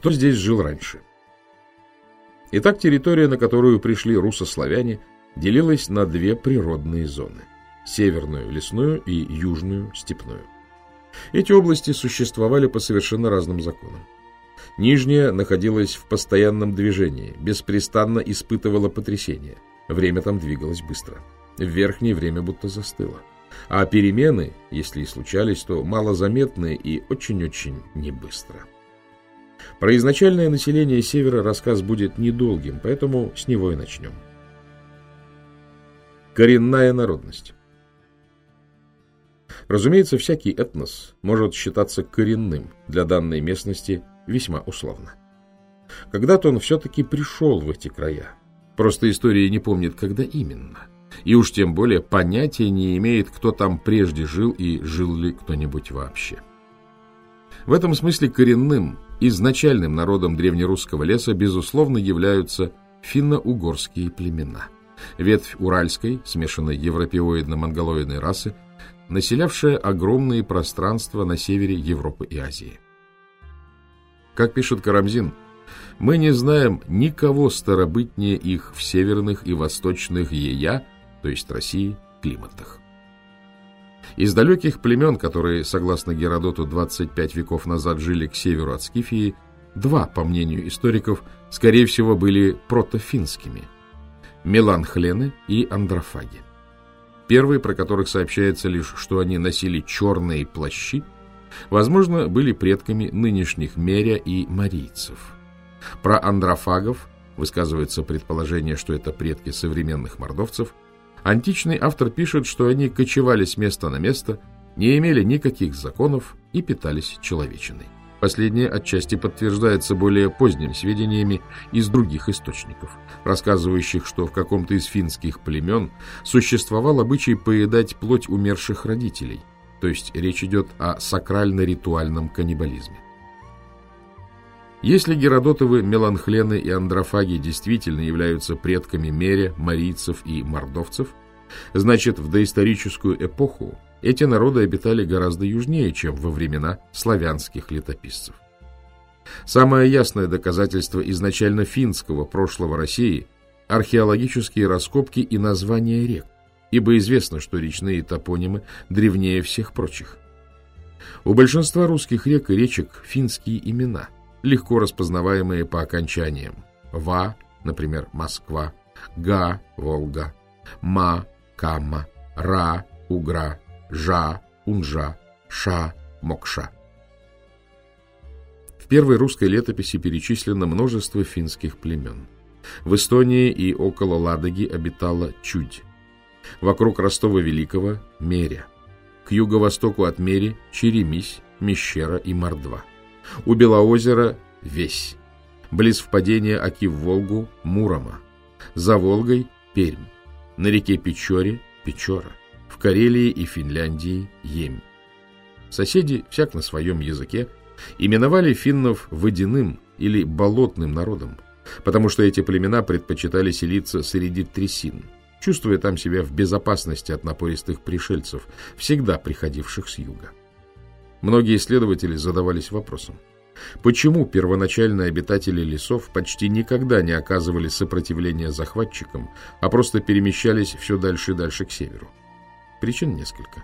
Кто здесь жил раньше? Итак, территория, на которую пришли русославяне, делилась на две природные зоны – северную лесную и южную степную. Эти области существовали по совершенно разным законам. Нижняя находилась в постоянном движении, беспрестанно испытывала потрясения. Время там двигалось быстро. В верхнее время будто застыло. А перемены, если и случались, то малозаметные и очень-очень небыстро. Про изначальное население Севера рассказ будет недолгим, поэтому с него и начнем. Коренная народность Разумеется, всякий этнос может считаться коренным для данной местности весьма условно. Когда-то он все-таки пришел в эти края. Просто история не помнит, когда именно. И уж тем более понятия не имеет, кто там прежде жил и жил ли кто-нибудь вообще. В этом смысле коренным, изначальным народом древнерусского леса, безусловно, являются финно-угорские племена. Ветвь уральской, смешанной европеоидно-монголоидной расы, населявшая огромные пространства на севере Европы и Азии. Как пишет Карамзин, мы не знаем никого старобытнее их в северных и восточных Ея, то есть России, климатах. Из далеких племен, которые, согласно Геродоту, 25 веков назад жили к северу от Скифии, два, по мнению историков, скорее всего, были протофинскими – меланхлены и андрофаги. Первые, про которых сообщается лишь, что они носили черные плащи, возможно, были предками нынешних меря и марийцев. Про андрофагов высказывается предположение, что это предки современных мордовцев. Античный автор пишет, что они кочевали с места на место, не имели никаких законов и питались человечиной. Последнее отчасти подтверждается более поздними сведениями из других источников, рассказывающих, что в каком-то из финских племен существовал обычай поедать плоть умерших родителей, то есть речь идет о сакрально-ритуальном каннибализме. Если Геродотовы, Меланхлены и Андрофаги действительно являются предками Меря, марийцев и мордовцев, значит, в доисторическую эпоху эти народы обитали гораздо южнее, чем во времена славянских летописцев. Самое ясное доказательство изначально финского прошлого России – археологические раскопки и названия рек, ибо известно, что речные топонимы древнее всех прочих. У большинства русских рек и речек финские имена, легко распознаваемые по окончаниям. Ва, например, Москва, Га, Волга, Ма, Кама, Ра, Угра, Жа, Унжа, Ша, Мокша. В первой русской летописи перечислено множество финских племен. В Эстонии и около Ладоги обитала Чудь. Вокруг Ростова Великого – Меря. К юго-востоку от Мери – Черемись, Мещера и Мордва. У Белоозера – Весь. Близ впадения Оки в Волгу – Мурома. За Волгой – Пермь. На реке Печоре – Печора в Карелии и Финляндии – Емь. Соседи, всяк на своем языке, именовали финнов водяным или болотным народом, потому что эти племена предпочитали селиться среди трясин, чувствуя там себя в безопасности от напористых пришельцев, всегда приходивших с юга. Многие исследователи задавались вопросом, почему первоначальные обитатели лесов почти никогда не оказывали сопротивления захватчикам, а просто перемещались все дальше и дальше к северу. Причин несколько.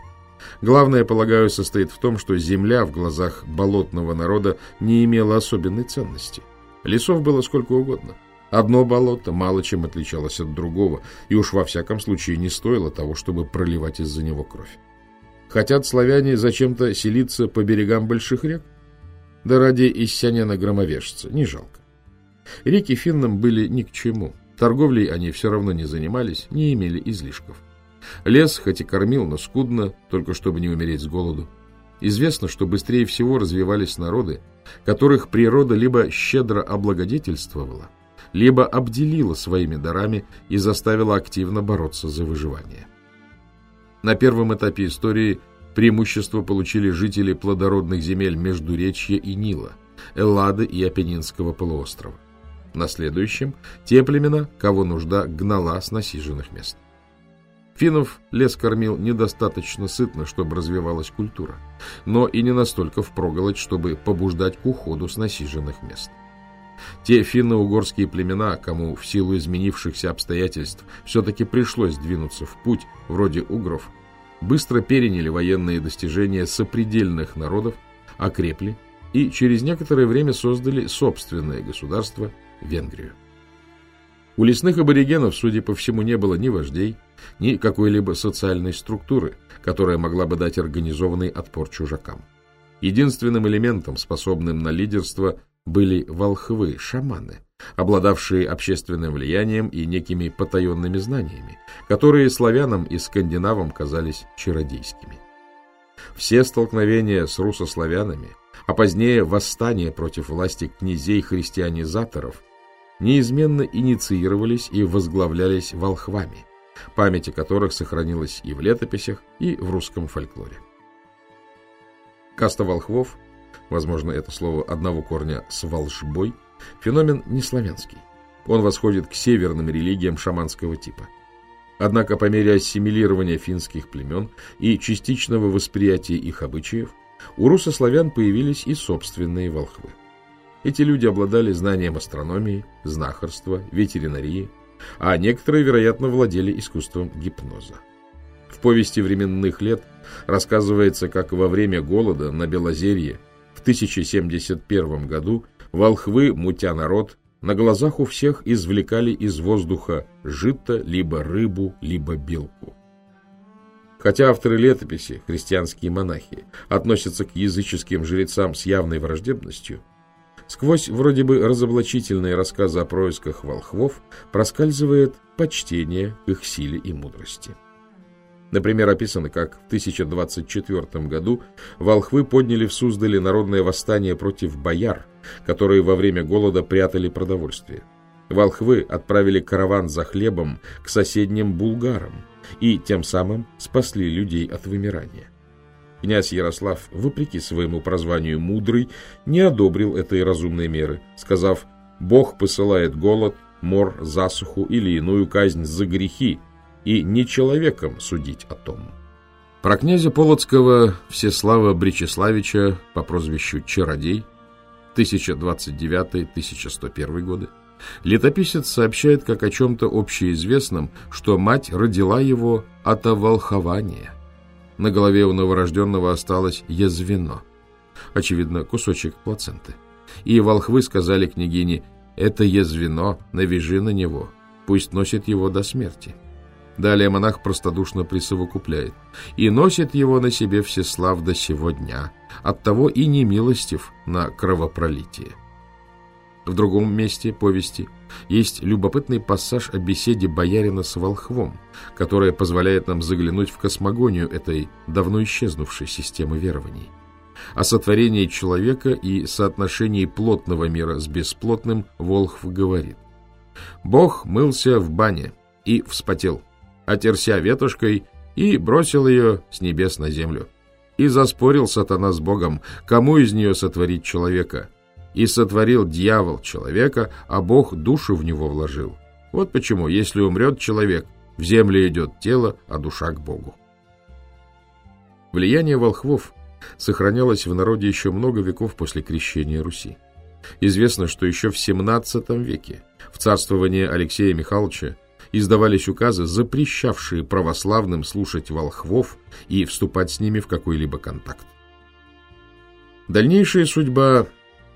Главное, полагаю, состоит в том, что земля в глазах болотного народа не имела особенной ценности. Лесов было сколько угодно. Одно болото мало чем отличалось от другого, и уж во всяком случае не стоило того, чтобы проливать из-за него кровь. Хотят славяне зачем-то селиться по берегам больших рек? Да ради иссянина-громовержца, не жалко. Реки финнам были ни к чему. Торговлей они все равно не занимались, не имели излишков. Лес хоть и кормил, но скудно, только чтобы не умереть с голоду. Известно, что быстрее всего развивались народы, которых природа либо щедро облагодетельствовала, либо обделила своими дарами и заставила активно бороться за выживание. На первом этапе истории преимущество получили жители плодородных земель Междуречья и Нила, Эллады и Апеннинского полуострова. На следующем – те племена, кого нужда гнала с насиженных мест. Финнов лес кормил недостаточно сытно, чтобы развивалась культура, но и не настолько впроголодь, чтобы побуждать к уходу с насиженных мест. Те финно-угорские племена, кому в силу изменившихся обстоятельств все-таки пришлось двинуться в путь, вроде угров, быстро переняли военные достижения сопредельных народов, окрепли и через некоторое время создали собственное государство – Венгрию. У лесных аборигенов, судя по всему, не было ни вождей, ни какой-либо социальной структуры, которая могла бы дать организованный отпор чужакам. Единственным элементом, способным на лидерство, были волхвы, шаманы, обладавшие общественным влиянием и некими потаенными знаниями, которые славянам и скандинавам казались чародейскими. Все столкновения с русославянами, а позднее восстание против власти князей-христианизаторов неизменно инициировались и возглавлялись волхвами, память о которых сохранилась и в летописях, и в русском фольклоре. Каста волхвов, возможно, это слово одного корня с волшбой, феномен не славянский. Он восходит к северным религиям шаманского типа. Однако по мере ассимилирования финских племен и частичного восприятия их обычаев, у русославян появились и собственные волхвы. Эти люди обладали знанием астрономии, знахарства, ветеринарии, а некоторые, вероятно, владели искусством гипноза. В повести временных лет рассказывается, как во время голода на Белозерье в 1071 году волхвы, мутя народ, на глазах у всех извлекали из воздуха жито, либо рыбу, либо белку. Хотя авторы летописи, христианские монахи, относятся к языческим жрецам с явной враждебностью, сквозь вроде бы разоблачительные рассказы о происках волхвов проскальзывает почтение их силе и мудрости. Например, описано, как в 1024 году волхвы подняли в Суздале народное восстание против бояр, которые во время голода прятали продовольствие. Волхвы отправили караван за хлебом к соседним булгарам и тем самым спасли людей от вымирания. Князь Ярослав, вопреки своему прозванию «мудрый», не одобрил этой разумной меры, сказав «Бог посылает голод, мор, засуху или иную казнь за грехи, и не человеком судить о том». Про князя Полоцкого Всеслава Бречеславича по прозвищу Чародей 1029-1101 годы летописец сообщает как о чем-то общеизвестном, что мать родила его от оволхования. На голове у новорожденного осталось язвено, очевидно, кусочек плаценты. И волхвы сказали княгине, это язвено, навяжи на него, пусть носит его до смерти. Далее монах простодушно присовокупляет. И носит его на себе всеслав до сего дня, оттого и не милостив на кровопролитие. В другом месте повести есть любопытный пассаж о беседе боярина с волхвом, которая позволяет нам заглянуть в космогонию этой давно исчезнувшей системы верований. О сотворении человека и соотношении плотного мира с бесплотным Волхв говорит. «Бог мылся в бане и вспотел, отерся ветушкой и бросил ее с небес на землю. И заспорил сатана с Богом, кому из нее сотворить человека, и сотворил дьявол человека, а Бог душу в него вложил. Вот почему, если умрет человек, в землю идет тело, а душа к Богу. Влияние волхвов сохранялось в народе еще много веков после крещения Руси. Известно, что еще в XVII веке, в царствовании Алексея Михайловича, издавались указы, запрещавшие православным слушать волхвов и вступать с ними в какой-либо контакт. Дальнейшая судьба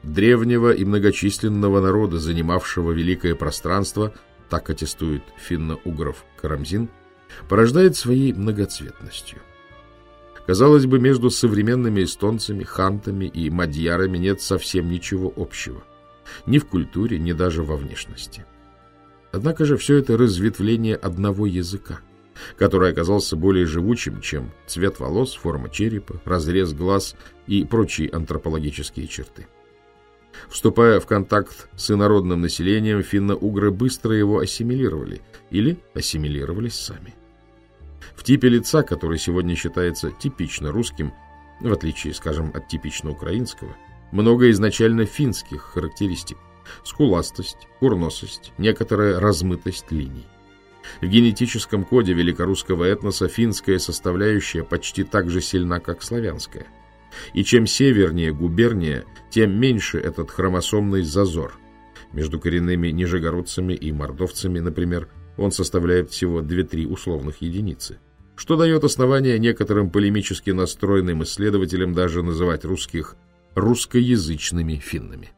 древнего и многочисленного народа, занимавшего великое пространство, так аттестует финно-угров Карамзин, порождает своей многоцветностью. Казалось бы, между современными эстонцами, хантами и мадьярами нет совсем ничего общего. Ни в культуре, ни даже во внешности. Однако же все это разветвление одного языка, который оказался более живучим, чем цвет волос, форма черепа, разрез глаз и прочие антропологические черты. Вступая в контакт с инородным населением, финно-угры быстро его ассимилировали или ассимилировались сами. В типе лица, который сегодня считается типично русским, в отличие, скажем, от типично украинского, много изначально финских характеристик. Скуластость, курносость, некоторая размытость линий. В генетическом коде великорусского этноса финская составляющая почти так же сильна, как славянская – и чем севернее губерния, тем меньше этот хромосомный зазор. Между коренными нижегородцами и мордовцами, например, он составляет всего 2-3 условных единицы, что дает основание некоторым полемически настроенным исследователям даже называть русских русскоязычными финнами.